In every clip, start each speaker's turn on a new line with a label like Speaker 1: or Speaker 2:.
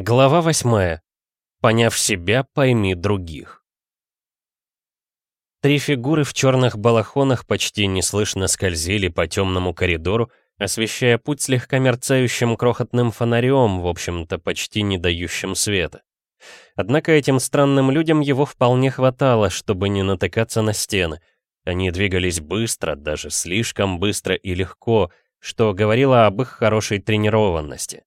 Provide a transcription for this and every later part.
Speaker 1: Глава восьмая. Поняв себя, пойми других. Три фигуры в черных балахонах почти неслышно скользили по темному коридору, освещая путь слегка мерцающим крохотным фонарем, в общем-то, почти не дающим света. Однако этим странным людям его вполне хватало, чтобы не натыкаться на стены. Они двигались быстро, даже слишком быстро и легко, что говорило об их хорошей тренированности.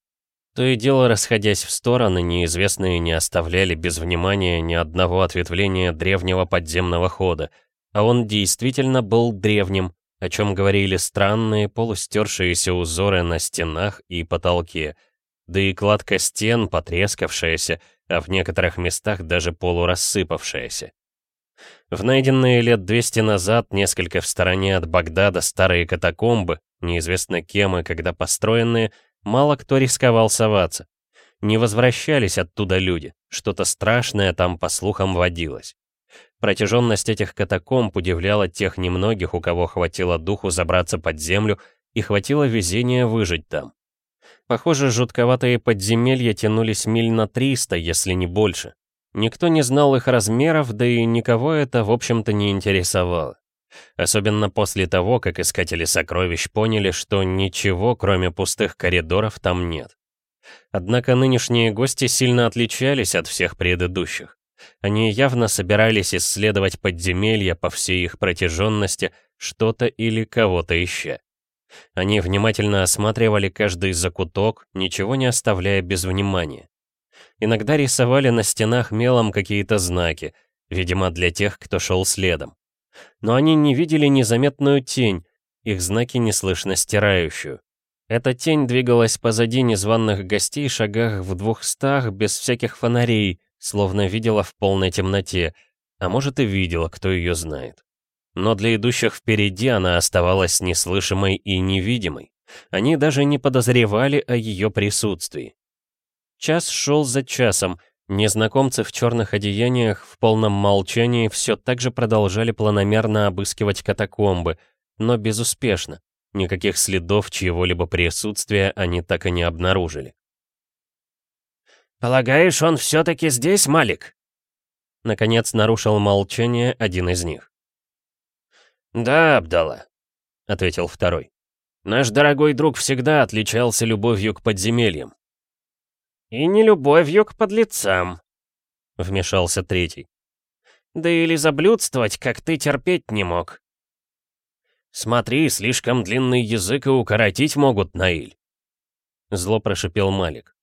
Speaker 1: То и дело, расходясь в стороны, неизвестные не оставляли без внимания ни одного ответвления древнего подземного хода, а он действительно был древним, о чем говорили странные полустершиеся узоры на стенах и потолке, да и кладка стен потрескавшаяся, а в некоторых местах даже полурассыпавшаяся. В найденные лет 200 назад, несколько в стороне от Багдада, старые катакомбы, неизвестно кем и когда построенные, Мало кто рисковал соваться. Не возвращались оттуда люди, что-то страшное там, по слухам, водилось. Протяженность этих катакомб удивляла тех немногих, у кого хватило духу забраться под землю и хватило везения выжить там. Похоже, жутковатые подземелья тянулись миль на 300, если не больше. Никто не знал их размеров, да и никого это, в общем-то, не интересовало. Особенно после того, как искатели сокровищ поняли, что ничего, кроме пустых коридоров, там нет. Однако нынешние гости сильно отличались от всех предыдущих. Они явно собирались исследовать подземелья по всей их протяженности, что-то или кого-то ища. Они внимательно осматривали каждый закуток, ничего не оставляя без внимания. Иногда рисовали на стенах мелом какие-то знаки, видимо, для тех, кто шел следом но они не видели незаметную тень, их знаки неслышно стирающую. Эта тень двигалась позади незваных гостей шагах в двухстах без всяких фонарей, словно видела в полной темноте, а может и видела, кто ее знает. Но для идущих впереди она оставалась неслышимой и невидимой. Они даже не подозревали о ее присутствии. Час шел за часом, Незнакомцы в черных одеяниях в полном молчании все так же продолжали планомерно обыскивать катакомбы, но безуспешно. Никаких следов чьего-либо присутствия они так и не обнаружили.
Speaker 2: «Полагаешь, он все-таки здесь, Малик?»
Speaker 1: Наконец нарушил молчание один из них.
Speaker 2: «Да, Абдала», — ответил второй. «Наш дорогой друг всегда отличался любовью к подземельям. «И не любовью к подлецам», — вмешался третий. «Да и лизоблюдствовать, как ты, терпеть не мог». «Смотри, слишком длинный язык и укоротить могут, Наиль», — зло прошипел Малик.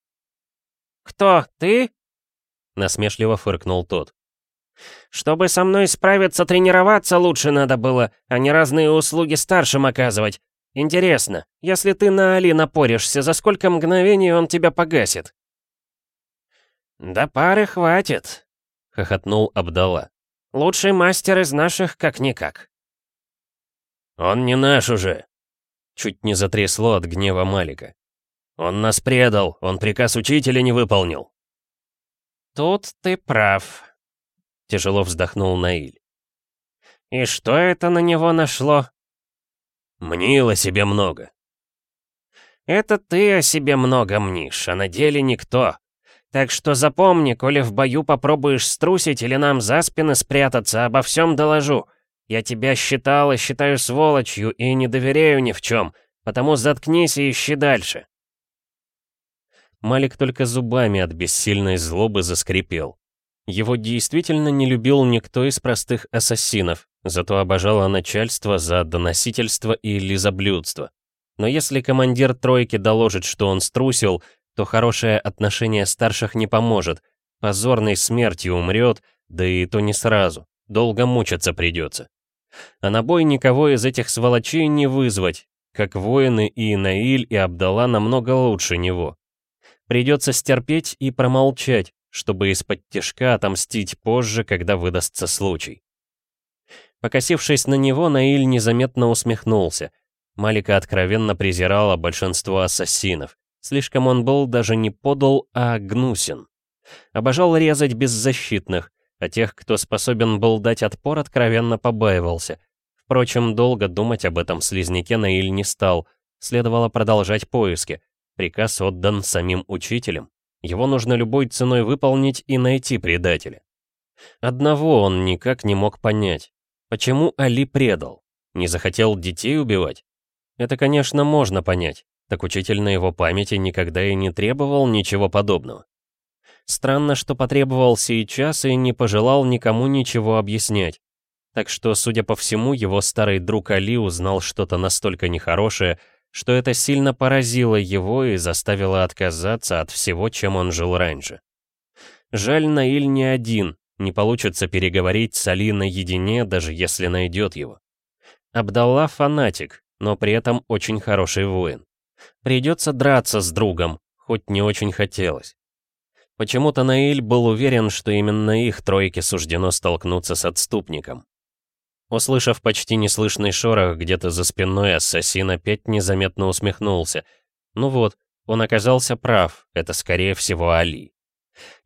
Speaker 3: «Кто, ты?»
Speaker 1: — насмешливо фыркнул тот.
Speaker 3: «Чтобы со мной справиться, тренироваться лучше надо было, а не разные услуги старшим оказывать. Интересно, если ты на Али напоришься, за сколько мгновений он тебя погасит?» «Да пары хватит», — хохотнул Абдала. «Лучший мастер из наших как-никак».
Speaker 2: «Он не наш уже», — чуть не затрясло от гнева Малика. «Он нас предал, он приказ учителя не выполнил».
Speaker 3: «Тут ты прав», — тяжело вздохнул Наиль. «И что это на него нашло?»
Speaker 2: «Мнило себе много».
Speaker 3: «Это ты о себе много мнишь, а на деле никто. Так что запомни, коли в бою попробуешь струсить или нам за спины спрятаться, обо всем доложу. Я тебя считал и считаю сволочью и не доверяю ни в чем, потому заткнись и ищи дальше».
Speaker 1: Малик только зубами от бессильной злобы заскрипел. Его действительно не любил никто из простых ассасинов, зато обожало начальство за доносительство и лизоблюдство. Но если командир тройки доложит, что он струсил, то хорошее отношение старших не поможет. Позорной смертью умрет, да и то не сразу. Долго мучиться придется. А на бой никого из этих сволочей не вызвать, как воины и Наиль, и Абдалла намного лучше него. Придется стерпеть и промолчать, чтобы из-под тяжка отомстить позже, когда выдастся случай. Покосившись на него, Наиль незаметно усмехнулся. Малика откровенно презирала большинство ассасинов. Слишком он был даже не подал, а гнусен. Обожал резать беззащитных, а тех, кто способен был дать отпор, откровенно побаивался. Впрочем, долго думать об этом слизняке Наиль не стал. Следовало продолжать поиски. Приказ отдан самим учителем. Его нужно любой ценой выполнить и найти предателя. Одного он никак не мог понять. Почему Али предал? Не захотел детей убивать? Это, конечно, можно понять. Так учитель на его памяти никогда и не требовал ничего подобного. Странно, что потребовал сейчас и не пожелал никому ничего объяснять. Так что, судя по всему, его старый друг Али узнал что-то настолько нехорошее, что это сильно поразило его и заставило отказаться от всего, чем он жил раньше. Жаль, Наиль не один, не получится переговорить с Али наедине, даже если найдет его. Абдалла фанатик, но при этом очень хороший воин. Придется драться с другом, хоть не очень хотелось. Почему-то Наиль был уверен, что именно их тройке суждено столкнуться с отступником. Услышав почти неслышный шорох где-то за спиной, ассасин опять незаметно усмехнулся. Ну вот, он оказался прав, это скорее всего Али.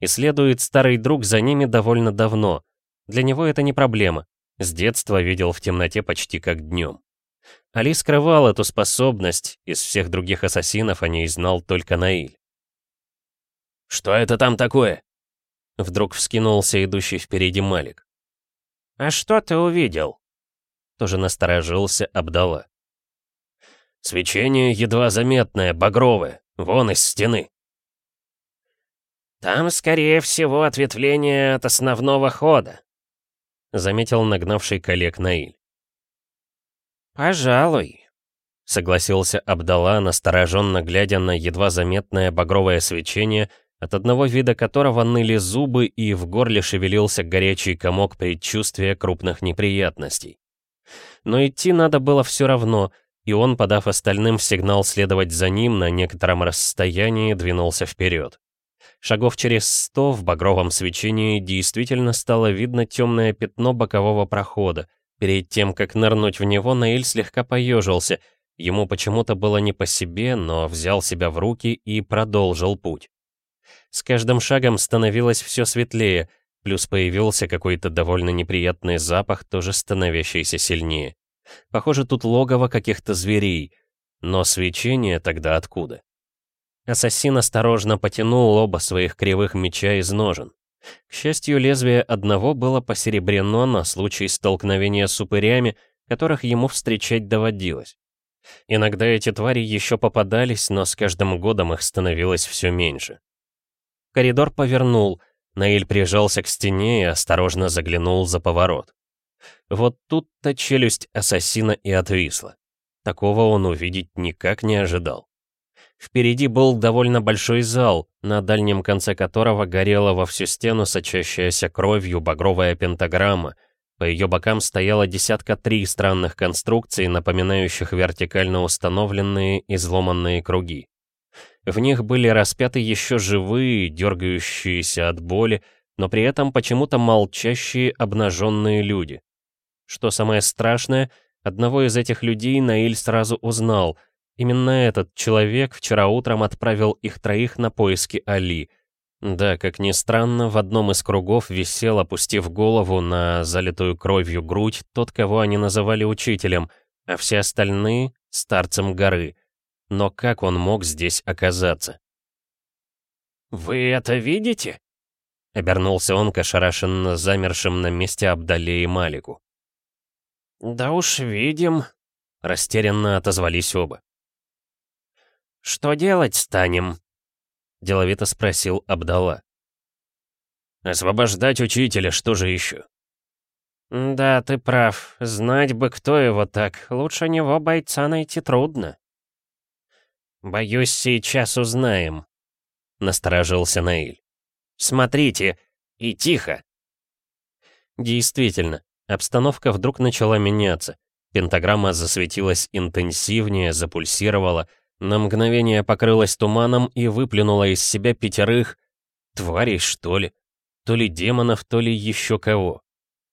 Speaker 1: И следует старый друг за ними довольно давно. Для него это не проблема. С детства видел в темноте почти как днем. Али скрывал эту способность, из всех других ассасинов о ней знал только Наиль.
Speaker 2: «Что это там такое?»
Speaker 1: Вдруг вскинулся идущий впереди Малик.
Speaker 3: «А что ты увидел?»
Speaker 1: Тоже насторожился Абдала.
Speaker 2: «Свечение едва заметное, багровое, вон из стены».
Speaker 3: «Там, скорее всего, ответвление от основного хода»,
Speaker 1: заметил нагнавший коллег Наиль.
Speaker 3: «Пожалуй», —
Speaker 1: согласился Абдала, настороженно глядя на едва заметное багровое свечение, от одного вида которого ныли зубы и в горле шевелился горячий комок предчувствия крупных неприятностей. Но идти надо было все равно, и он, подав остальным сигнал следовать за ним, на некотором расстоянии двинулся вперед. Шагов через сто в багровом свечении действительно стало видно темное пятно бокового прохода, Перед тем, как нырнуть в него, Наиль слегка поежился. Ему почему-то было не по себе, но взял себя в руки и продолжил путь. С каждым шагом становилось все светлее, плюс появился какой-то довольно неприятный запах, тоже становящийся сильнее. Похоже, тут логово каких-то зверей. Но свечение тогда откуда? Ассасин осторожно потянул оба своих кривых меча из ножен. К счастью, лезвие одного было посеребрено на случай столкновения с упырями, которых ему встречать доводилось. Иногда эти твари еще попадались, но с каждым годом их становилось все меньше. Коридор повернул, Наиль прижался к стене и осторожно заглянул за поворот. Вот тут-то челюсть ассасина и отвисла. Такого он увидеть никак не ожидал. Впереди был довольно большой зал, на дальнем конце которого горела во всю стену сочащаяся кровью багровая пентаграмма. По ее бокам стояло десятка три странных конструкций, напоминающих вертикально установленные изломанные круги. В них были распяты еще живые, дергающиеся от боли, но при этом почему-то молчащие обнаженные люди. Что самое страшное, одного из этих людей Наиль сразу узнал — Именно этот человек вчера утром отправил их троих на поиски Али. Да, как ни странно, в одном из кругов висел, опустив голову на залитую кровью грудь, тот, кого они называли учителем, а все остальные — старцем горы. Но как он мог здесь оказаться?
Speaker 3: «Вы это видите?»
Speaker 1: — обернулся он к ошарашенно замершим на месте Абдале и Малику.
Speaker 3: «Да уж видим», —
Speaker 1: растерянно отозвались оба.
Speaker 3: «Что делать станем?»
Speaker 1: — деловито спросил Абдалла.
Speaker 2: «Освобождать учителя, что же еще?»
Speaker 3: «Да, ты прав. Знать бы, кто его так. Лучше него бойца найти трудно». «Боюсь, сейчас узнаем», — насторожился Наиль. «Смотрите, и тихо».
Speaker 1: Действительно, обстановка вдруг начала меняться. Пентаграмма засветилась интенсивнее, запульсировала — на мгновение покрылась туманом и выплюнула из себя пятерых... Тварей, что ли? То ли демонов, то ли еще кого.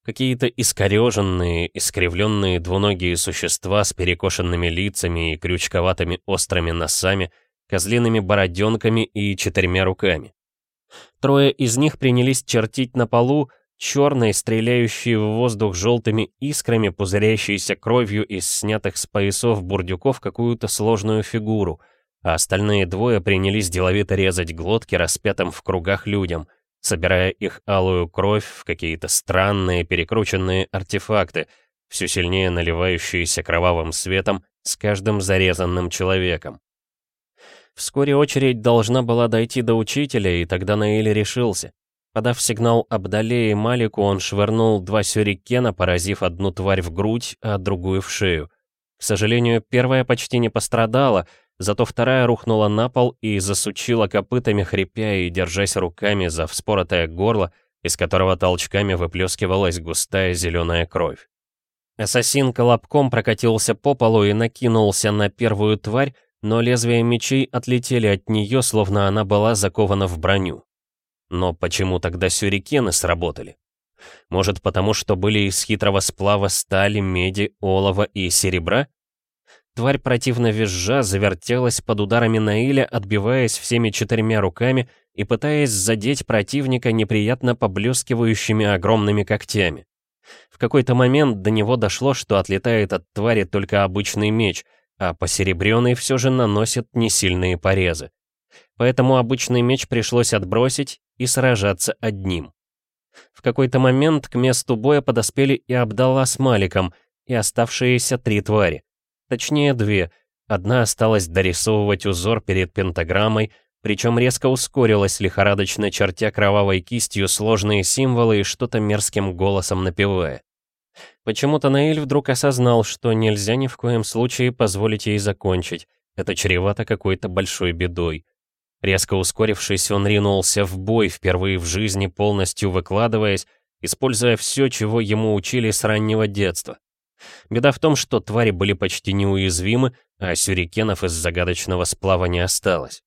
Speaker 1: Какие-то искореженные, искривленные двуногие существа с перекошенными лицами и крючковатыми острыми носами, козлиными бороденками и четырьмя руками. Трое из них принялись чертить на полу черной, стреляющей в воздух желтыми искрами, пузырящейся кровью из снятых с поясов бурдюков какую-то сложную фигуру. а остальные двое принялись деловито резать глотки распятым в кругах людям, собирая их алую кровь в какие-то странные перекрученные артефакты, все сильнее наливающиеся кровавым светом с каждым зарезанным человеком. Вскоре очередь должна была дойти до учителя, и тогда Наиль решился. Подав сигнал Абдале и Малику, он швырнул два сюрикена, поразив одну тварь в грудь, а другую в шею. К сожалению, первая почти не пострадала, зато вторая рухнула на пол и засучила копытами, хрипя и держась руками за вспоротое горло, из которого толчками выплескивалась густая зеленая кровь. Ассасин колобком прокатился по полу и накинулся на первую тварь, но лезвия мечей отлетели от нее, словно она была закована в броню. Но почему тогда сюрикены сработали? Может, потому что были из хитрого сплава стали, меди, олова и серебра? Тварь противно визжа завертелась под ударами Наиля, отбиваясь всеми четырьмя руками и пытаясь задеть противника неприятно поблескивающими огромными когтями. В какой-то момент до него дошло, что отлетает от твари только обычный меч, а посеребрённый все же наносит несильные порезы. Поэтому обычный меч пришлось отбросить и сражаться одним. В какой-то момент к месту боя подоспели и Абдалла с Маликом, и оставшиеся три твари. Точнее, две. Одна осталась дорисовывать узор перед пентаграммой, причем резко ускорилась, лихорадочно чертя кровавой кистью сложные символы и что-то мерзким голосом напевая. Почему-то Наиль вдруг осознал, что нельзя ни в коем случае позволить ей закончить. Это чревато какой-то большой бедой. Резко ускорившись, он ринулся в бой, впервые в жизни полностью выкладываясь, используя все, чего ему учили с раннего детства. Беда в том, что твари были почти неуязвимы, а сюрикенов из загадочного сплава не осталось.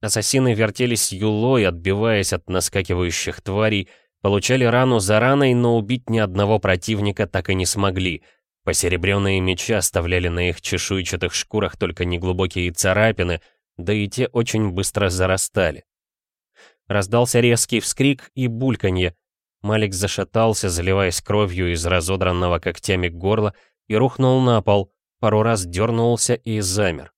Speaker 1: Ассасины вертелись юлой, отбиваясь от наскакивающих тварей, получали рану за раной, но убить ни одного противника так и не смогли. Посеребренные мечи оставляли на их чешуйчатых шкурах только неглубокие царапины — да и те очень быстро зарастали. Раздался резкий вскрик и бульканье. Малик зашатался, заливаясь кровью из разодранного когтями горла, и рухнул на пол, пару раз дернулся и замер.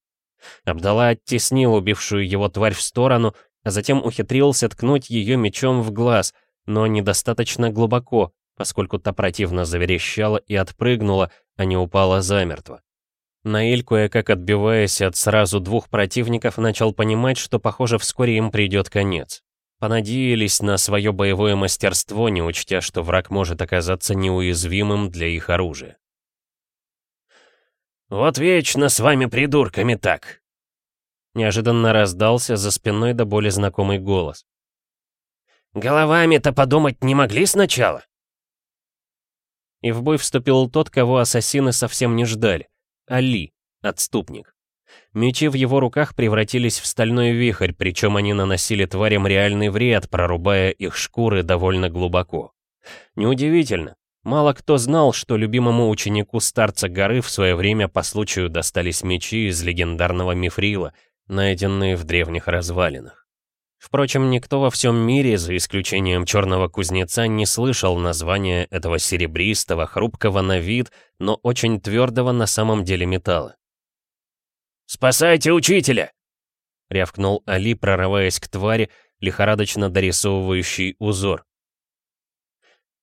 Speaker 1: Абдала оттеснил убившую его тварь в сторону, а затем ухитрился ткнуть ее мечом в глаз, но недостаточно глубоко, поскольку та противно заверещала и отпрыгнула, а не упала замертво. Наиль, кое-как отбиваясь от сразу двух противников, начал понимать, что, похоже, вскоре им придет конец. Понадеялись на свое боевое мастерство, не учтя, что враг может оказаться неуязвимым для их оружия.
Speaker 2: «Вот вечно с вами придурками так!»
Speaker 1: Неожиданно раздался за спиной до боли знакомый голос.
Speaker 2: «Головами-то подумать не могли сначала?»
Speaker 1: И в бой вступил тот, кого ассасины совсем не ждали. Али, отступник. Мечи в его руках превратились в стальной вихрь, причем они наносили тварям реальный вред, прорубая их шкуры довольно глубоко. Неудивительно. Мало кто знал, что любимому ученику старца горы в свое время по случаю достались мечи из легендарного мифрила, найденные в древних развалинах. Впрочем, никто во всем мире, за исключением черного кузнеца, не слышал названия этого серебристого, хрупкого на вид, но очень твердого на самом деле металла.
Speaker 2: «Спасайте учителя!» — рявкнул
Speaker 1: Али, прорываясь к твари, лихорадочно дорисовывающий узор.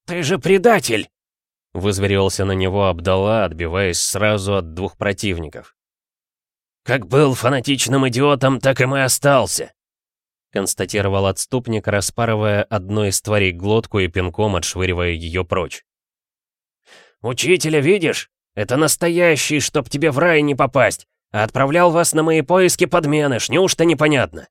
Speaker 2: «Ты же предатель!»
Speaker 1: — вызверился на него Абдалла, отбиваясь сразу от двух противников.
Speaker 2: «Как был фанатичным идиотом, так и мы остался!»
Speaker 1: Констатировал отступник, распарывая одной из тварей глотку и пинком отшвыривая ее прочь.
Speaker 2: «Учителя видишь? Это настоящий, чтоб тебе в рай не попасть, а отправлял вас на мои поиски подменыш, неужто непонятно?»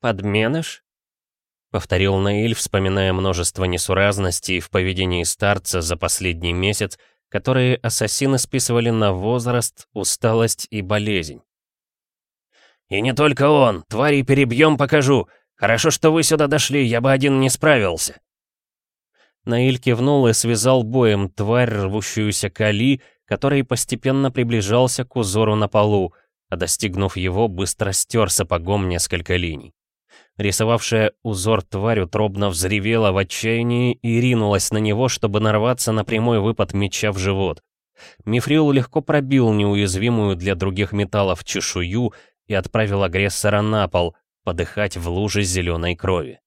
Speaker 1: «Подменыш?» — повторил Наиль, вспоминая множество несуразностей в поведении старца за последний месяц, которые ассасины списывали на возраст, усталость и болезнь.
Speaker 2: «И не только он. Твари перебьем, покажу. Хорошо, что вы сюда дошли, я бы один не справился».
Speaker 1: Наиль кивнул и связал боем тварь, рвущуюся к Али, который постепенно приближался к узору на полу, а достигнув его, быстро стер сапогом несколько линий. Рисовавшая узор тварь утробно взревела в отчаянии и ринулась на него, чтобы нарваться на прямой выпад меча в живот. Мифрил легко пробил неуязвимую для других металлов чешую и отправил агрессора на пол, подыхать в луже зеленой крови.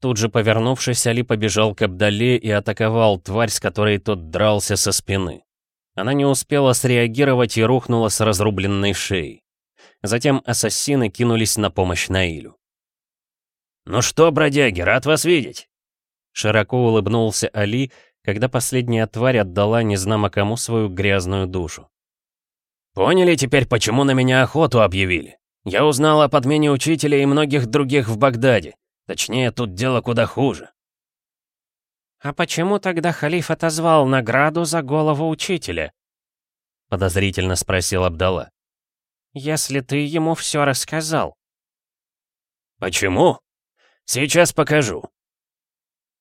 Speaker 1: Тут же повернувшись, Али побежал к Абдале и атаковал тварь, с которой тот дрался со спины. Она не успела среагировать и рухнула с разрубленной шеей. Затем ассасины кинулись на помощь Наилю.
Speaker 2: «Ну что, бродяги, рад вас видеть!»
Speaker 1: Широко улыбнулся Али, когда последняя тварь отдала незнамо кому свою грязную душу.
Speaker 2: «Поняли теперь, почему на меня охоту объявили? Я узнал о подмене учителя и многих других в Багдаде. Точнее, тут дело куда хуже».
Speaker 3: «А почему тогда халиф отозвал награду за голову учителя?» Подозрительно спросил Абдалла. «Если ты ему все рассказал».
Speaker 2: «Почему? Сейчас покажу»,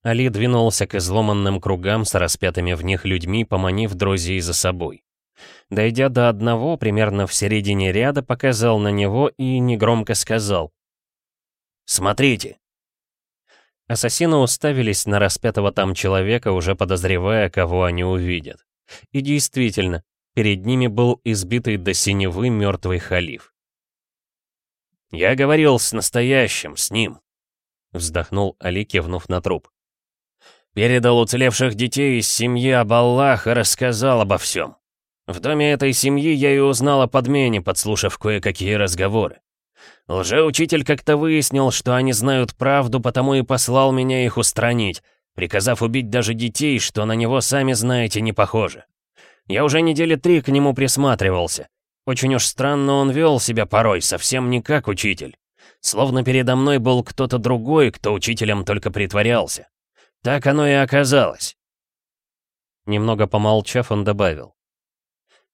Speaker 1: Али двинулся к изломанным кругам с распятыми в них людьми, поманив друзей за собой. Дойдя до одного, примерно в середине ряда, показал на него и негромко сказал.
Speaker 2: «Смотрите!»
Speaker 1: Ассасины уставились на распятого там человека, уже подозревая, кого они увидят. И действительно, перед ними был избитый до синевы мертвый халиф.
Speaker 2: «Я говорил с настоящим, с ним», — вздохнул
Speaker 1: Али, кивнув на труп.
Speaker 2: Передал уцелевших детей из семьи об Аллах и рассказал обо всем. В доме этой семьи я и узнал о подмене, подслушав кое-какие разговоры. Лжеучитель как-то выяснил, что они знают правду, потому и послал меня их устранить, приказав убить даже детей, что на него, сами знаете, не похоже. Я уже недели три к нему присматривался. Очень уж странно он вел себя порой, совсем не как учитель. Словно передо мной был кто-то другой, кто учителем только притворялся. Так оно и оказалось.
Speaker 1: Немного помолчав, он добавил.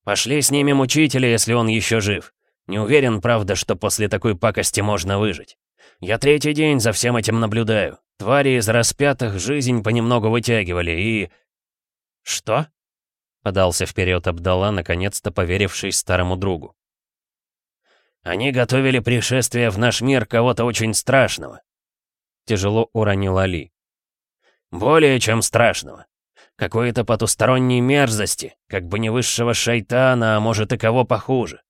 Speaker 2: Пошли снимем учителя, если он еще жив. Не уверен, правда, что после такой пакости можно выжить. Я третий день за всем этим наблюдаю. Твари из распятых жизнь понемногу вытягивали и...
Speaker 3: Что?
Speaker 1: Подался вперед Абдалла, наконец-то поверивший старому другу.
Speaker 2: Они готовили пришествие в наш мир кого-то очень страшного.
Speaker 1: Тяжело уронил Али.
Speaker 2: Более чем страшного. Какой-то потусторонней мерзости, как бы не высшего шайтана, а может и кого похуже.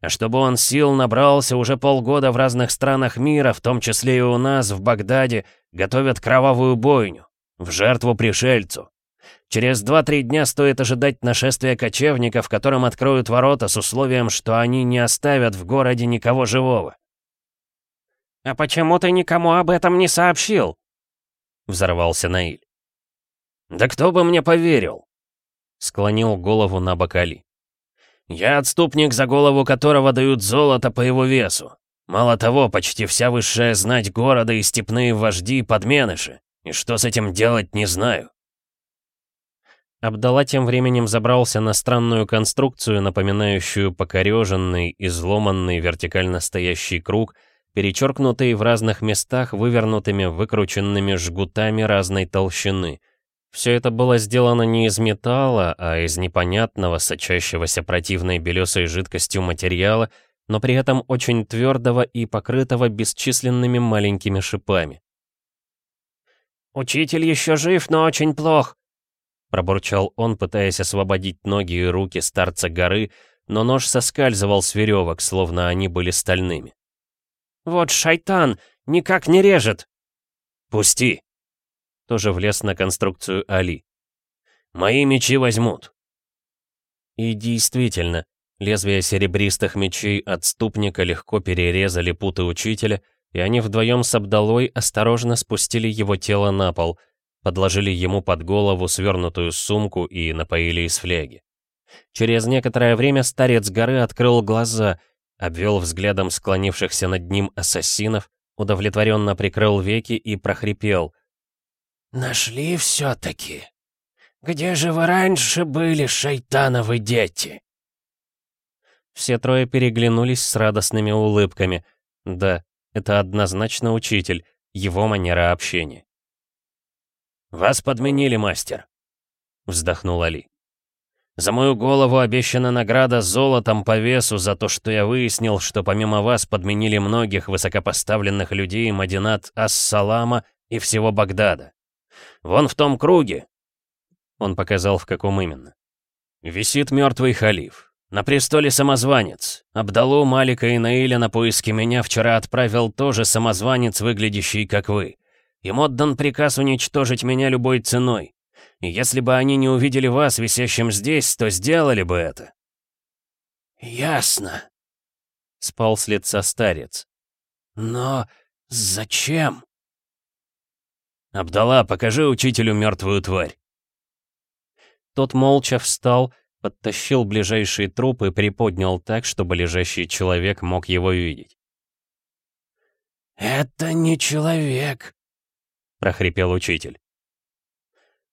Speaker 2: А чтобы он сил набрался уже полгода в разных странах мира, в том числе и у нас, в Багдаде, готовят кровавую бойню, в жертву пришельцу. Через 2-3 дня стоит ожидать нашествия кочевников, которым откроют ворота с условием, что они не оставят в городе никого живого.
Speaker 3: «А почему ты никому об этом не сообщил?»
Speaker 1: — взорвался Наиль.
Speaker 2: «Да кто бы мне поверил?»
Speaker 1: — склонил голову на бокали.
Speaker 2: «Я отступник, за голову которого дают золото по его весу. Мало того, почти вся высшая знать города и степные вожди — подменыши. И что с этим делать, не знаю».
Speaker 1: Абдалла тем временем забрался на странную конструкцию, напоминающую покореженный, изломанный вертикально стоящий круг — перечеркнутые в разных местах вывернутыми выкрученными жгутами разной толщины. Все это было сделано не из металла, а из непонятного, сочащегося противной белесой жидкостью материала, но при этом очень твердого и покрытого бесчисленными маленькими шипами.
Speaker 3: «Учитель еще жив, но очень плох», —
Speaker 1: пробурчал он, пытаясь освободить ноги и руки старца горы, но нож соскальзывал с веревок, словно они были стальными.
Speaker 3: «Вот шайтан! Никак не режет!»
Speaker 2: «Пусти!»
Speaker 1: Тоже влез на конструкцию Али.
Speaker 2: «Мои мечи возьмут!»
Speaker 1: И действительно, лезвия серебристых мечей отступника легко перерезали путы учителя, и они вдвоем с Абдалой осторожно спустили его тело на пол, подложили ему под голову свернутую сумку и напоили из фляги. Через некоторое время старец горы открыл глаза — обвел взглядом склонившихся над ним ассасинов, удовлетворенно прикрыл веки и прохрипел.
Speaker 3: «Нашли все-таки? Где же вы раньше были, шайтановы дети?»
Speaker 1: Все трое переглянулись с радостными улыбками. Да, это однозначно учитель, его манера общения.
Speaker 2: «Вас подменили, мастер», — вздохнул Али. За мою голову обещана награда золотом по весу за то, что я выяснил, что помимо вас подменили многих высокопоставленных людей Мадинат Ас-Салама и всего Багдада. Вон в том круге, он показал, в каком именно, висит мертвый халиф. На престоле самозванец. Абдалу, Малика и Наиля на поиски меня вчера отправил тоже самозванец, выглядящий как вы. Им отдан приказ уничтожить меня любой ценой. И если бы они не увидели вас, висящим здесь, то сделали бы это».
Speaker 3: «Ясно», —
Speaker 1: спал с лица старец.
Speaker 3: «Но зачем?»
Speaker 2: «Абдалла, покажи учителю мертвую тварь».
Speaker 1: Тот молча встал, подтащил ближайший труп и приподнял так, чтобы лежащий человек мог его видеть.
Speaker 3: «Это не человек», —
Speaker 1: прохрипел учитель.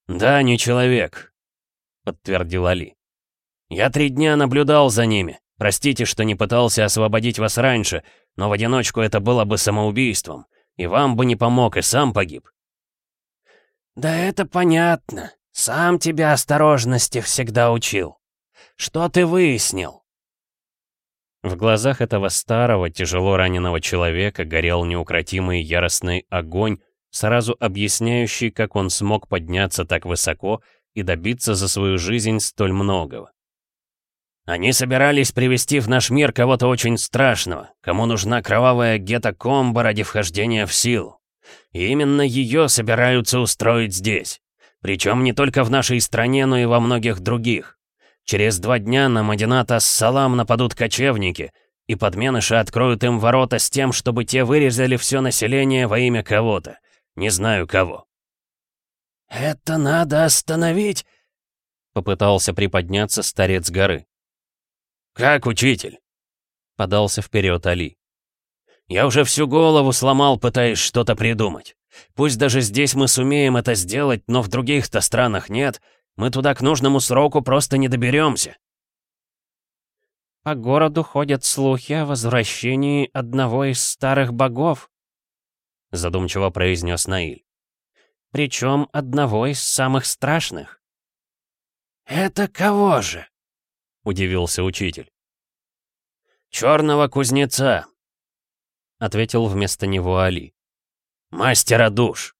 Speaker 2: «Да, не человек», — подтвердил Али. «Я три дня наблюдал за ними. Простите, что не пытался освободить вас раньше, но в одиночку это было бы самоубийством. И вам бы не помог, и сам погиб».
Speaker 3: «Да это понятно. Сам тебя осторожности всегда учил. Что ты выяснил?»
Speaker 1: В глазах этого старого, тяжело раненого человека горел неукротимый яростный огонь, сразу объясняющий, как он смог подняться так высоко и добиться за свою жизнь столь многого.
Speaker 2: Они собирались привести в наш мир кого-то очень страшного, кому нужна кровавая гета-комбо ради вхождения в силу. Именно ее собираются устроить здесь. Причем не только в нашей стране, но и во многих других. Через два дня на Мадинат Ас-Салам нападут кочевники, и подменыши откроют им ворота с тем, чтобы те вырезали все население во имя кого-то. Не знаю кого.
Speaker 3: «Это надо остановить!»
Speaker 1: Попытался приподняться старец горы.
Speaker 2: «Как, учитель?»
Speaker 1: Подался вперед Али.
Speaker 2: «Я уже всю голову сломал, пытаясь что-то придумать. Пусть даже здесь мы сумеем это сделать, но в других-то странах нет, мы туда к нужному сроку просто не доберемся.
Speaker 3: По городу ходят слухи о возвращении одного из старых богов, задумчиво произнес Наиль. Причем одного из самых страшных. Это кого же? удивился учитель.
Speaker 2: Черного кузнеца, ответил вместо него Али. Мастера душ.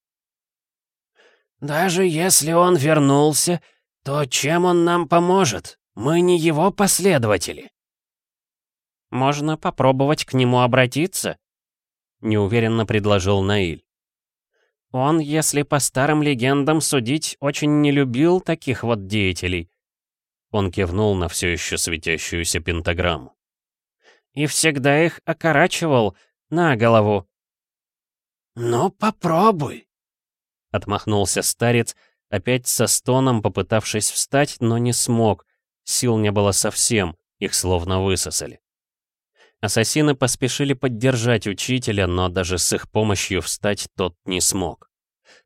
Speaker 3: «Даже если он вернулся, то чем он нам поможет? Мы не его последователи». «Можно попробовать к нему обратиться», — неуверенно предложил Наиль. «Он, если по старым легендам судить, очень не любил таких вот деятелей».
Speaker 1: Он кивнул на все еще светящуюся пентаграмму.
Speaker 3: «И всегда их окорачивал на голову». «Ну, попробуй»,
Speaker 1: Отмахнулся старец, опять со стоном попытавшись встать, но не смог. Сил не было совсем, их словно высосали. Ассасины поспешили поддержать учителя, но даже с их помощью встать тот не смог.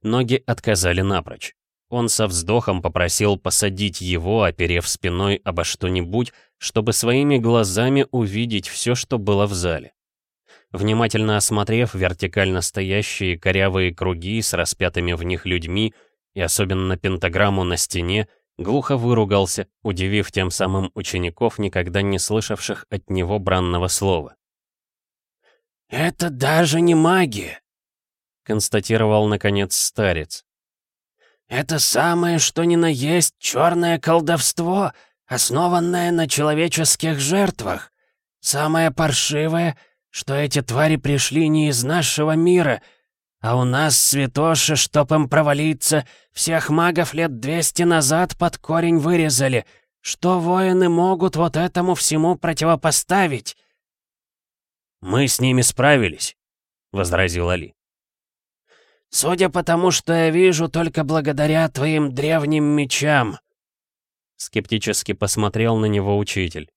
Speaker 1: Ноги отказали напрочь. Он со вздохом попросил посадить его, оперев спиной обо что-нибудь, чтобы своими глазами увидеть все, что было в зале. Внимательно осмотрев вертикально стоящие корявые круги с распятыми в них людьми и особенно пентаграмму на стене, глухо выругался, удивив тем самым учеников, никогда не слышавших от него бранного слова.
Speaker 3: «Это даже не магия», — констатировал, наконец, старец. «Это самое, что ни на есть, черное колдовство, основанное на человеческих жертвах. Самое паршивое — что эти твари пришли не из нашего мира, а у нас, святоши, чтоб им провалиться, всех магов лет двести назад под корень вырезали. Что воины могут вот этому всему противопоставить?»
Speaker 2: «Мы с ними справились», — возразил Али.
Speaker 3: «Судя по тому, что я вижу, только благодаря твоим древним мечам», — скептически посмотрел на него учитель.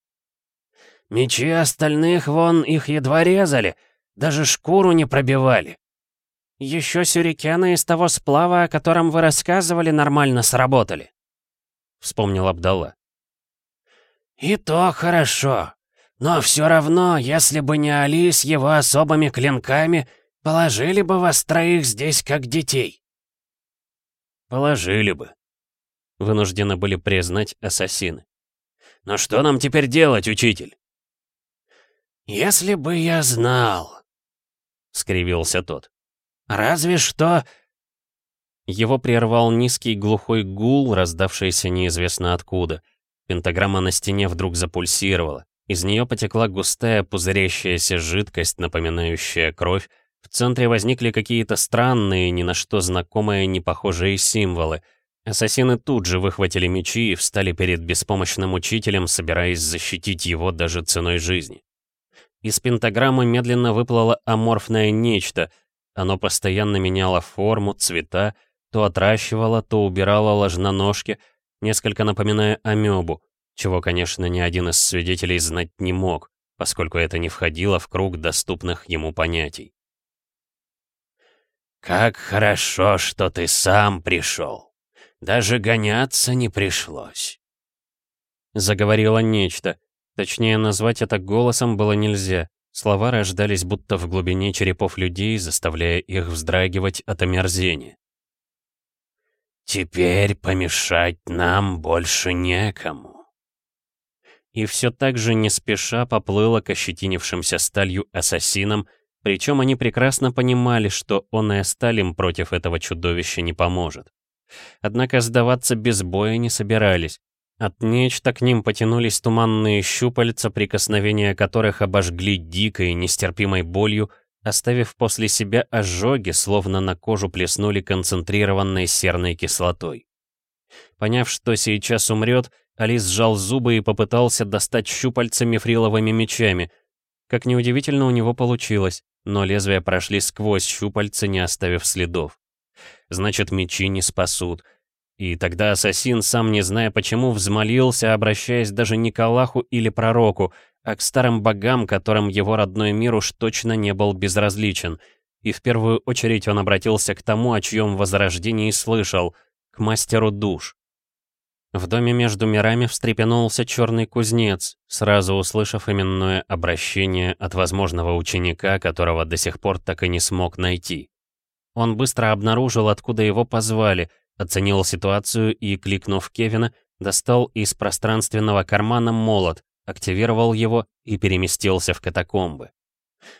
Speaker 3: Мечи остальных вон их едва резали, даже шкуру не пробивали. Еще сюрикены из того сплава, о котором вы рассказывали, нормально сработали. Вспомнил Абдалла. И то хорошо. Но все равно, если бы не Али с его особыми клинками, положили бы вас троих здесь как детей.
Speaker 2: Положили бы.
Speaker 1: Вынуждены были признать ассасины.
Speaker 2: Но что нам теперь делать, учитель?
Speaker 3: «Если бы я знал», — скривился тот. «Разве что...»
Speaker 1: Его прервал низкий глухой гул, раздавшийся неизвестно откуда. Пентаграмма на стене вдруг запульсировала. Из нее потекла густая пузырящаяся жидкость, напоминающая кровь. В центре возникли какие-то странные, ни на что знакомые, непохожие символы. Ассасины тут же выхватили мечи и встали перед беспомощным учителем, собираясь защитить его даже ценой жизни. Из пентаграммы медленно выплыло аморфное нечто. Оно постоянно меняло форму, цвета, то отращивало, то убирало ложноножки, несколько напоминая амебу чего, конечно, ни один из свидетелей знать не мог, поскольку это не входило в круг доступных ему понятий.
Speaker 2: «Как хорошо, что ты сам пришел. Даже гоняться не пришлось», —
Speaker 1: заговорило нечто. Точнее, назвать это голосом было нельзя. Слова рождались будто в глубине черепов людей, заставляя их вздрагивать от омерзения.
Speaker 2: «Теперь помешать нам больше некому»
Speaker 1: и все так же не спеша поплыло к ощетинившимся сталью ассасинам, причем они прекрасно понимали, что он и сталь им против этого чудовища не поможет. Однако сдаваться без боя не собирались. От нечто к ним потянулись туманные щупальца, прикосновения которых обожгли дикой, нестерпимой болью, оставив после себя ожоги, словно на кожу плеснули концентрированной серной кислотой. Поняв, что сейчас умрет, Али сжал зубы и попытался достать щупальца мифриловыми мечами. Как неудивительно, у него получилось, но лезвия прошли сквозь щупальца, не оставив следов. Значит, мечи не спасут. И тогда ассасин, сам не зная почему, взмолился, обращаясь даже не к Аллаху или пророку, а к старым богам, которым его родной мир уж точно не был безразличен. И в первую очередь он обратился к тому, о чьем возрождении слышал, к мастеру душ. В доме между мирами встрепенулся черный кузнец, сразу услышав именное обращение от возможного ученика, которого до сих пор так и не смог найти. Он быстро обнаружил, откуда его позвали, оценил ситуацию и, кликнув Кевина, достал из пространственного кармана молот, активировал его и переместился в катакомбы.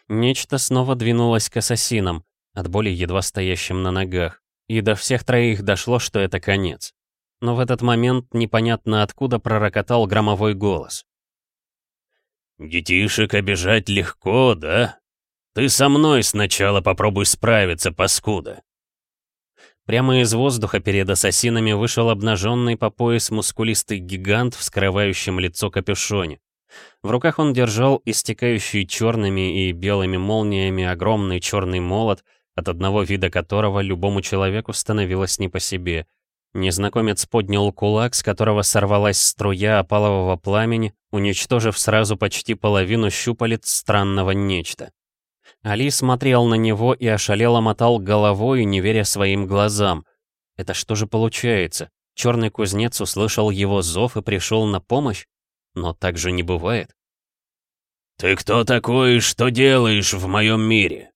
Speaker 1: Нечто снова двинулось к ассасинам, от боли едва стоящим на ногах, и до всех троих дошло, что это конец но в этот момент непонятно откуда пророкотал громовой голос.
Speaker 2: «Детишек обижать легко, да? Ты со мной сначала попробуй справиться, паскуда!»
Speaker 1: Прямо из воздуха перед ассасинами вышел обнаженный по пояс мускулистый гигант в скрывающем лицо капюшоне. В руках он держал истекающий черными и белыми молниями огромный черный молот, от одного вида которого любому человеку становилось не по себе — Незнакомец поднял кулак, с которого сорвалась струя опалового пламени, уничтожив сразу почти половину щупалец странного нечто. Али смотрел на него и ошалело мотал головой, не веря своим глазам. Это что же получается? Черный кузнец услышал его зов и пришел на помощь? Но так же не бывает.
Speaker 2: «Ты кто такой и что делаешь в моем мире?»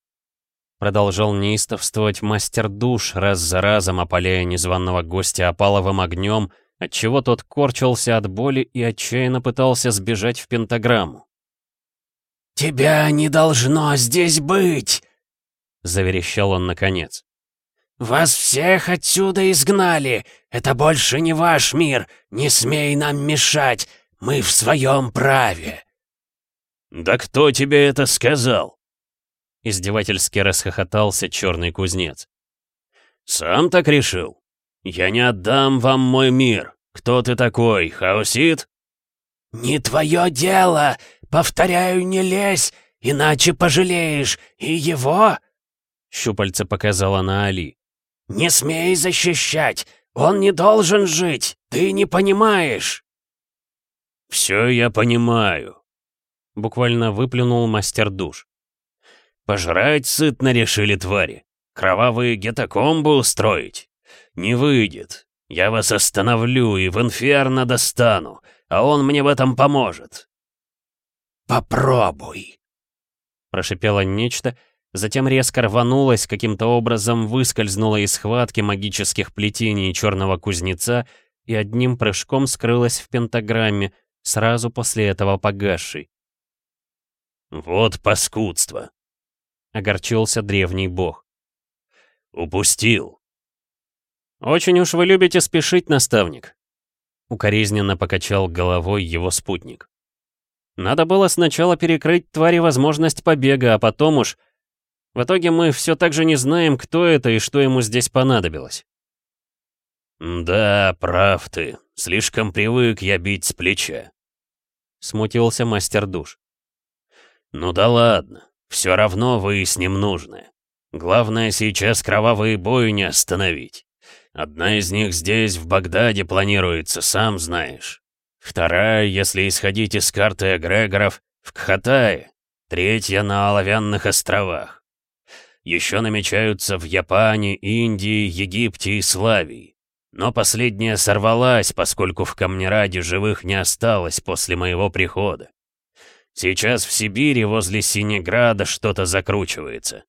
Speaker 1: Продолжал неистовствовать мастер душ, раз за разом опаляя незваного гостя опаловым огнем, отчего тот корчился от боли и отчаянно пытался сбежать в пентаграмму.
Speaker 4: «Тебя не должно здесь быть!» — заверещал он наконец. «Вас всех отсюда изгнали! Это больше не ваш мир! Не смей нам мешать! Мы в своем праве!»
Speaker 2: «Да кто тебе это сказал?»
Speaker 1: Издевательски расхохотался черный кузнец.
Speaker 2: «Сам так решил? Я не отдам вам мой мир. Кто ты такой, хаосит?»
Speaker 4: «Не твое дело! Повторяю, не лезь, иначе пожалеешь. И его...»
Speaker 1: Щупальце показала на Али.
Speaker 4: «Не смей защищать! Он не должен жить! Ты не понимаешь!»
Speaker 2: «Все я понимаю», —
Speaker 1: буквально выплюнул мастер душ.
Speaker 2: Пожрать сытно решили твари. Кровавые гетокомбы устроить. Не выйдет. Я вас остановлю и в инферно достану, а он мне в этом поможет.
Speaker 4: Попробуй.
Speaker 1: Прошипело нечто, затем резко рванулось, каким-то образом выскользнуло из схватки магических плетений черного кузнеца и одним прыжком скрылось в пентаграмме, сразу после этого погасшей.
Speaker 2: «Вот паскудство!»
Speaker 1: — огорчился древний бог.
Speaker 2: «Упустил».
Speaker 1: «Очень уж вы любите спешить, наставник», — Укоризненно покачал головой его спутник. Надо было сначала перекрыть твари возможность побега, а потом уж... В итоге мы все так же не знаем, кто это и что ему здесь понадобилось.
Speaker 2: «Да, прав ты. Слишком привык я бить с плеча», — смутился мастер душ. «Ну да ладно, все равно выясним нужное. Главное сейчас кровавые бои не остановить. Одна из них здесь, в Багдаде, планируется, сам знаешь. Вторая, если исходить из карты эгрегоров, в Кхатае. Третья на Оловянных островах. Еще намечаются в Японии, Индии, Египте и Славии. Но последняя сорвалась, поскольку в Камнераде живых не осталось после моего прихода. Сейчас в Сибири возле Синеграда что-то закручивается.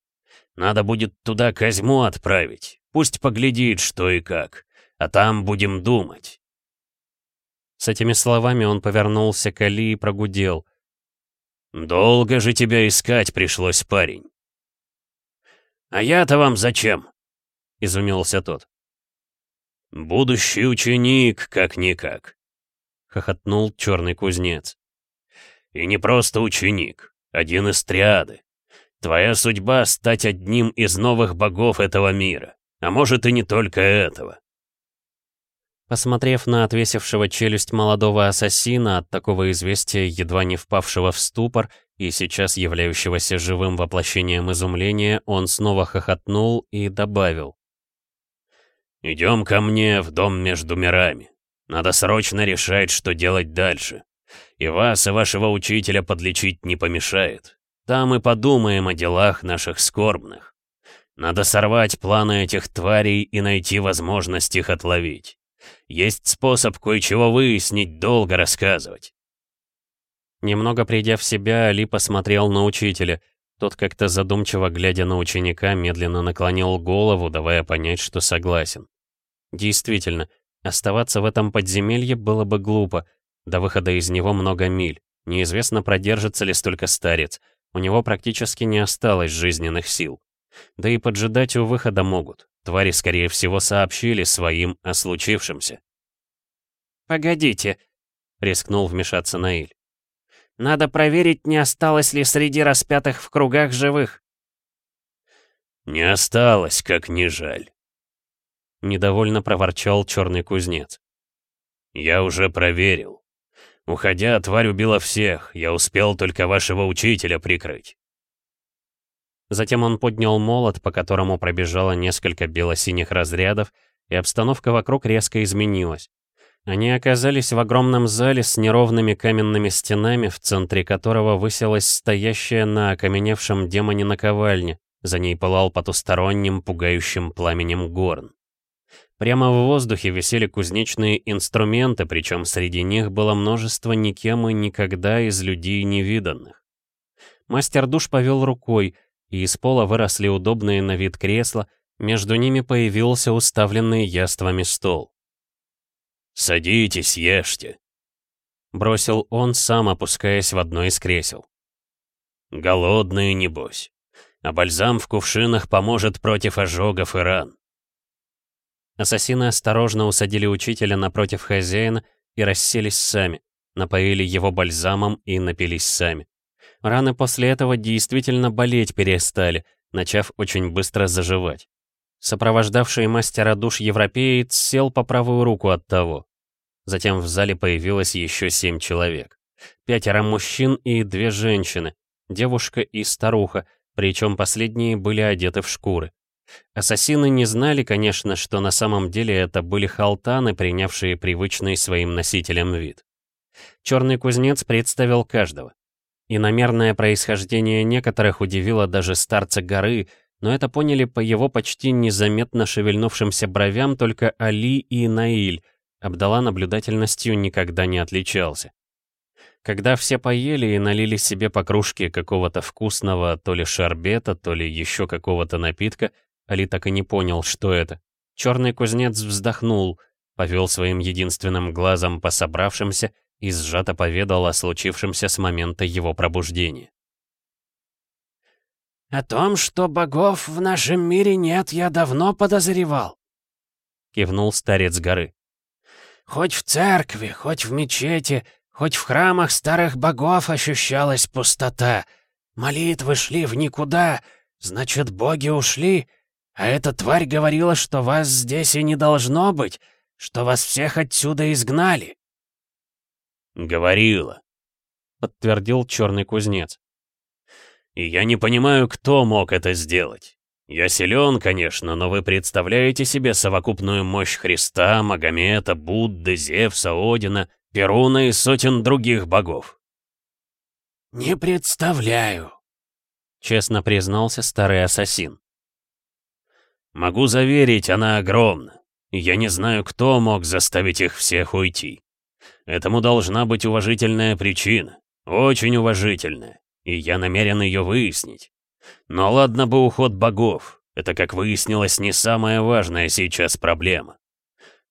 Speaker 2: Надо будет туда Козьму отправить. Пусть поглядит, что и как. А там будем думать.
Speaker 1: С этими словами он повернулся к Али и прогудел.
Speaker 2: «Долго же тебя искать пришлось, парень». «А я-то вам зачем?» — изумился тот. «Будущий ученик, как-никак», — хохотнул черный кузнец. «И не просто ученик, один из триады. Твоя судьба — стать одним из новых богов этого мира, а может и не только этого».
Speaker 1: Посмотрев на отвесившего челюсть молодого ассасина от такого известия, едва не впавшего в ступор и сейчас являющегося живым воплощением изумления, он снова хохотнул и добавил.
Speaker 2: «Идем ко мне в дом между мирами. Надо срочно решать, что делать дальше. И вас, и вашего учителя подлечить не помешает. Там и подумаем о делах наших скорбных. Надо сорвать планы этих тварей и найти возможность их отловить. Есть способ кое-чего выяснить, долго рассказывать».
Speaker 1: Немного придя в себя, Али посмотрел на учителя — тот как-то задумчиво, глядя на ученика, медленно наклонил голову, давая понять, что согласен. Действительно, оставаться в этом подземелье было бы глупо. До выхода из него много миль. Неизвестно, продержится ли столько старец. У него практически не осталось жизненных сил. Да и поджидать у выхода могут. Твари, скорее всего, сообщили своим о случившемся.
Speaker 3: «Погодите», — рискнул вмешаться Наиль. «Надо проверить, не осталось ли среди распятых в кругах живых».
Speaker 2: «Не осталось, как не жаль»,
Speaker 1: Недовольно проворчал черный кузнец.
Speaker 2: «Я уже проверил. Уходя, тварь убила всех, я успел только вашего учителя прикрыть».
Speaker 1: Затем он поднял молот, по которому пробежало несколько бело-синих разрядов, и обстановка вокруг резко изменилась. Они оказались в огромном зале с неровными каменными стенами, в центре которого высилась стоящая на окаменевшем демоне наковальня. За ней пылал потусторонним, пугающим пламенем горн. Прямо в воздухе висели кузнечные инструменты, причем среди них было множество никем и никогда из людей невиданных. Мастер душ повел рукой, и из пола выросли удобные на вид кресла, между ними появился уставленный яствами стол.
Speaker 2: «Садитесь, ешьте», — бросил он, сам опускаясь в одно из кресел. «Голодные, небось. А бальзам в кувшинах поможет против ожогов и ран.
Speaker 1: Ассасины осторожно усадили учителя напротив хозяина и расселись сами, напоили его бальзамом и напились сами. Раны после этого действительно болеть перестали, начав очень быстро заживать. Сопровождавший мастера душ европеец сел по правую руку от того. Затем в зале появилось еще семь человек. Пятеро мужчин и две женщины, девушка и старуха, причем последние были одеты в шкуры. Ассасины не знали, конечно, что на самом деле это были халтаны, принявшие привычный своим носителям вид. Черный кузнец представил каждого. Иномерное происхождение некоторых удивило даже старца горы, но это поняли по его почти незаметно шевельнувшимся бровям только Али и Наиль, Абдала наблюдательностью никогда не отличался. Когда все поели и налили себе по кружке какого-то вкусного то ли шарбета, то ли еще какого-то напитка, Али так и не понял, что это. Черный кузнец вздохнул, повел своим единственным глазом по собравшимся и сжато поведал о случившемся с момента его пробуждения.
Speaker 4: «О том, что богов в нашем мире нет, я давно подозревал», —
Speaker 1: кивнул старец горы.
Speaker 4: Хоть в церкви, хоть в мечети, хоть в храмах старых богов ощущалась пустота. Молитвы шли в никуда, значит, боги ушли. А эта тварь говорила, что вас здесь и не должно быть, что вас всех отсюда изгнали.
Speaker 1: «Говорила», — подтвердил черный кузнец. «И я не понимаю, кто мог это сделать. Я силен, конечно, но вы представляете себе совокупную мощь Христа, Магомета, Будды, Зевса, Одина, Перуна и сотен других богов?»
Speaker 4: «Не представляю», — честно признался старый ассасин.
Speaker 1: «Могу заверить, она огромна. Я не знаю, кто мог заставить их всех уйти. Этому должна быть уважительная причина. Очень уважительная. И я намерен ее выяснить. Но ладно бы уход богов. Это, как выяснилось, не самая важная сейчас проблема.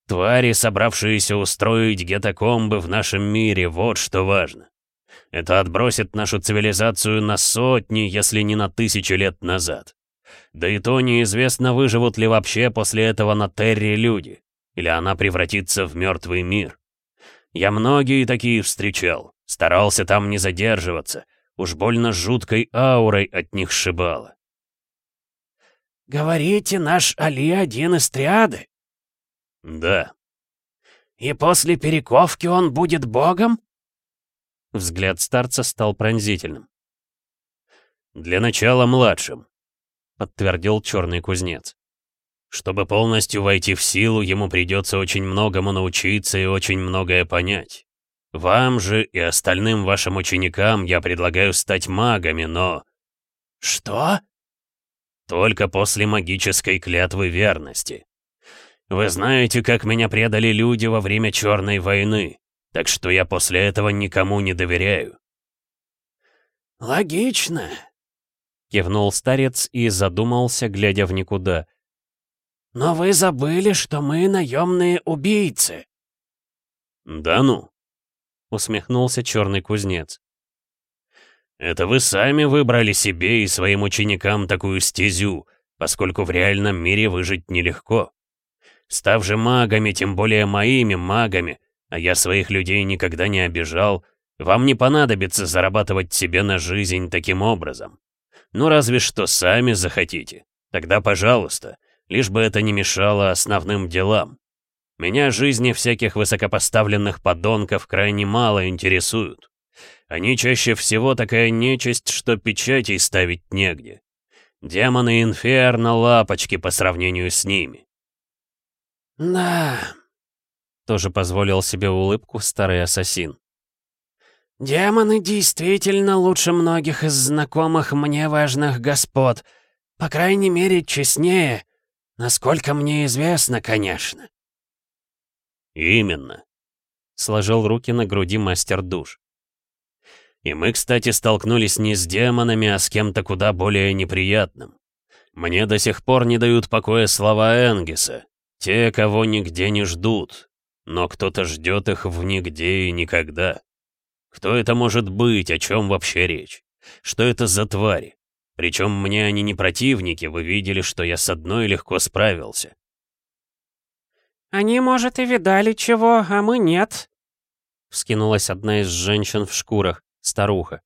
Speaker 1: Твари, собравшиеся устроить гетокомбы в нашем мире, вот что важно. Это отбросит нашу цивилизацию на сотни, если не на тысячи лет назад. Да и то неизвестно, выживут ли вообще после этого на Терре люди, или она превратится в мертвый мир. Я многие такие встречал, старался там не задерживаться, уж больно жуткой аурой от них сшибало.
Speaker 4: «Говорите, наш Али один из триады?»
Speaker 1: «Да».
Speaker 4: «И после перековки он будет богом?»
Speaker 1: Взгляд старца стал пронзительным. «Для начала младшим», — подтвердил черный кузнец. Чтобы полностью войти в силу, ему придется очень многому научиться и очень многое понять. Вам же и остальным вашим ученикам я предлагаю стать магами, но...
Speaker 4: Что?
Speaker 1: Только после магической клятвы верности. Вы знаете, как меня предали люди во время Черной войны, так что я после этого никому не доверяю.
Speaker 4: Логично,
Speaker 1: кивнул старец и задумался, глядя в никуда.
Speaker 4: «Но вы забыли, что мы наемные убийцы!»
Speaker 1: «Да ну!» — усмехнулся черный кузнец. «Это вы сами выбрали себе и своим ученикам такую стезю, поскольку в реальном мире выжить нелегко. Став же магами, тем более моими магами, а я своих людей никогда не обижал, вам не понадобится зарабатывать себе на жизнь таким образом. Ну разве что сами захотите. Тогда пожалуйста, лишь бы это не мешало основным делам. Меня жизни всяких высокопоставленных подонков крайне мало интересуют. Они чаще всего такая нечисть, что печатей ставить негде. Демоны Инферно — лапочки по сравнению с ними.
Speaker 4: «Да...»
Speaker 1: — тоже позволил себе улыбку старый ассасин.
Speaker 4: «Демоны действительно лучше многих из знакомых мне важных господ. По крайней мере, честнее. Насколько мне известно, конечно».
Speaker 1: «Именно», — сложил руки на груди мастер душ. «И мы, кстати, столкнулись не с демонами, а с кем-то куда более неприятным. Мне до сих пор не дают покоя слова Энгиса. Те, кого нигде не ждут, но кто-то ждет их в нигде и никогда. Кто это может быть, о чем вообще речь? Что это за твари? Причем мне они не противники, вы видели, что я с одной легко справился.
Speaker 3: «Они, может, и видали чего, а мы нет», —
Speaker 1: вскинулась одна из женщин в шкурах, старуха.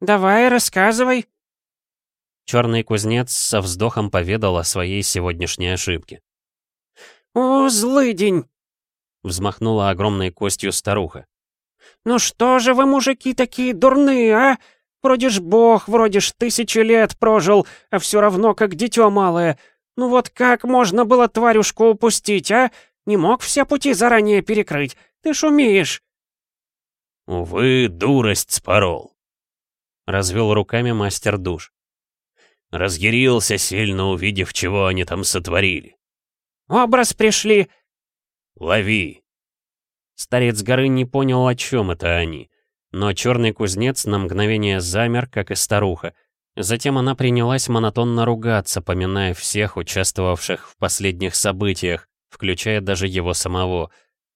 Speaker 3: «Давай, рассказывай».
Speaker 1: Черный кузнец со вздохом поведал о своей сегодняшней ошибке.
Speaker 3: «О, злый день!»
Speaker 1: — взмахнула огромной костью старуха.
Speaker 3: «Ну что же вы, мужики, такие дурные, а? Вроде ж бог, вроде ж тысячи лет прожил, а все равно как дитё малое. Ну вот как можно было тварюшку упустить, а? Не мог все пути заранее перекрыть. Ты ж умеешь».
Speaker 1: «Увы, дурость спорол», — развел руками мастер душ. Разъярился, сильно увидев, чего они там сотворили.
Speaker 3: «Образ пришли!»
Speaker 1: «Лови!» Старец горы не понял, о чем это они. Но черный кузнец на мгновение замер, как и старуха. Затем она принялась монотонно ругаться, поминая всех участвовавших в последних событиях, включая даже его самого.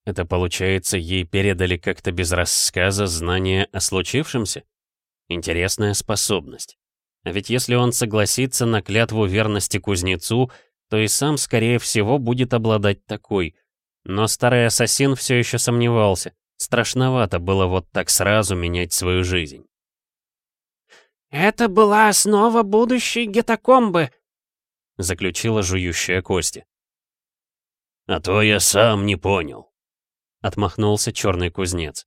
Speaker 1: Это, получается, ей передали как-то без рассказа знания о случившемся? Интересная способность. А ведь если он согласится на клятву верности кузнецу, то и сам, скорее всего, будет обладать такой. Но старый ассасин все еще сомневался. Страшновато было вот так сразу менять свою жизнь.
Speaker 3: «Это была основа будущей гетокомбы», —
Speaker 1: заключила жующая кости.
Speaker 2: «А то я сам не понял», — отмахнулся черный кузнец.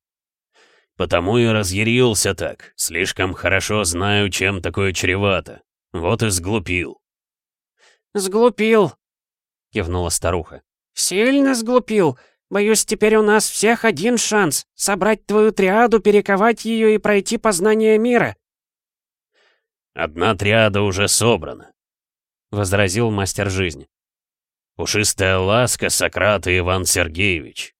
Speaker 2: «Потому и разъярился так. Слишком хорошо знаю, чем такое чревато. Вот и сглупил».
Speaker 3: «Сглупил», — кивнула старуха. «Сильно сглупил. Боюсь, теперь у нас всех один шанс — собрать твою триаду, перековать ее и пройти познание мира».
Speaker 2: «Одна триада уже собрана», — возразил мастер жизни. «Пушистая ласка, Сократ и Иван Сергеевич».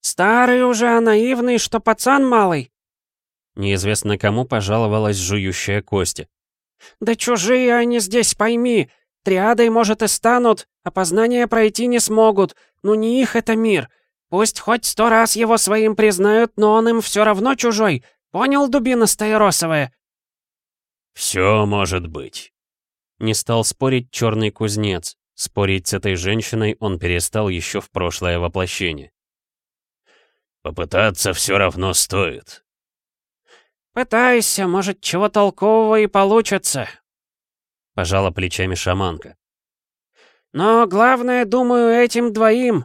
Speaker 3: «Старый уже, а наивный, что пацан малый?»
Speaker 1: Неизвестно кому пожаловалась жующая кости.
Speaker 3: «Да чужие они здесь, пойми. Триадой, может, и станут, а познание пройти не смогут. Ну не их это мир. Пусть хоть сто раз его своим признают, но он им все равно чужой. Понял, дубина стаиросовая?»
Speaker 2: «Все может быть».
Speaker 1: Не стал спорить черный кузнец. Спорить с этой женщиной он перестал еще в прошлое воплощение.
Speaker 2: «Попытаться все равно стоит».
Speaker 3: «Пытайся, может, чего толкового и получится», —
Speaker 1: пожала плечами шаманка.
Speaker 3: «Но главное, думаю, этим двоим...»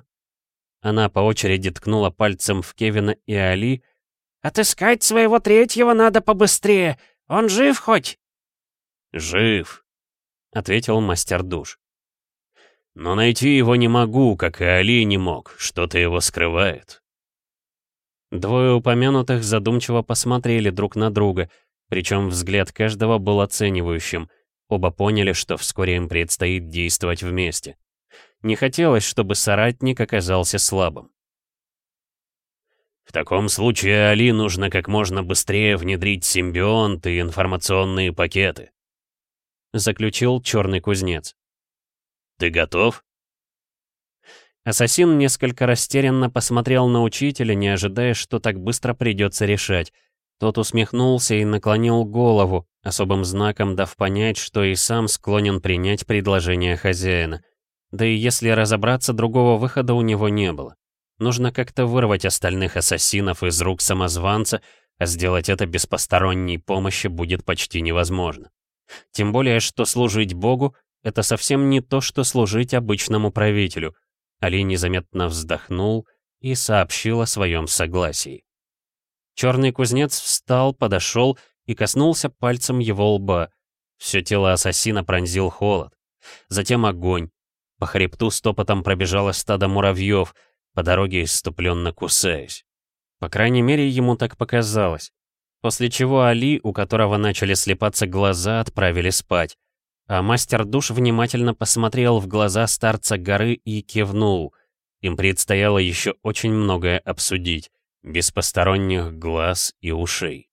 Speaker 1: Она по очереди ткнула пальцем в Кевина и Али.
Speaker 3: «Отыскать своего третьего надо побыстрее. Он жив хоть?»
Speaker 2: «Жив», — ответил мастер душ. «Но найти его не могу, как и Али не мог. Что-то его скрывает».
Speaker 1: Двое упомянутых задумчиво посмотрели друг на друга, причем взгляд каждого был оценивающим. Оба поняли, что вскоре им предстоит действовать вместе. Не хотелось, чтобы соратник оказался слабым.
Speaker 2: В таком случае Али нужно как можно быстрее внедрить симбионт и информационные пакеты. Заключил черный кузнец. Ты готов?
Speaker 1: Ассасин несколько растерянно посмотрел на учителя, не ожидая, что так быстро придется решать. Тот усмехнулся и наклонил голову, особым знаком дав понять, что и сам склонен принять предложение хозяина. Да и если разобраться, другого выхода у него не было. Нужно как-то вырвать остальных ассасинов из рук самозванца, а сделать это без посторонней помощи будет почти невозможно. Тем более, что служить Богу — это совсем не то, что служить обычному правителю. Али незаметно вздохнул и сообщил о своем согласии. Черный кузнец встал, подошел коснулся пальцем его лба. Все тело ассасина пронзил холод. Затем огонь. По хребту стопотом пробежало стадо муравьев — по дороге иступленно кусаясь. По крайней мере, ему так показалось. После чего Али, у которого начали слепаться глаза, отправили спать. А мастер душ внимательно посмотрел в глаза старца горы и кивнул. Им предстояло еще очень многое обсудить, без посторонних глаз и ушей.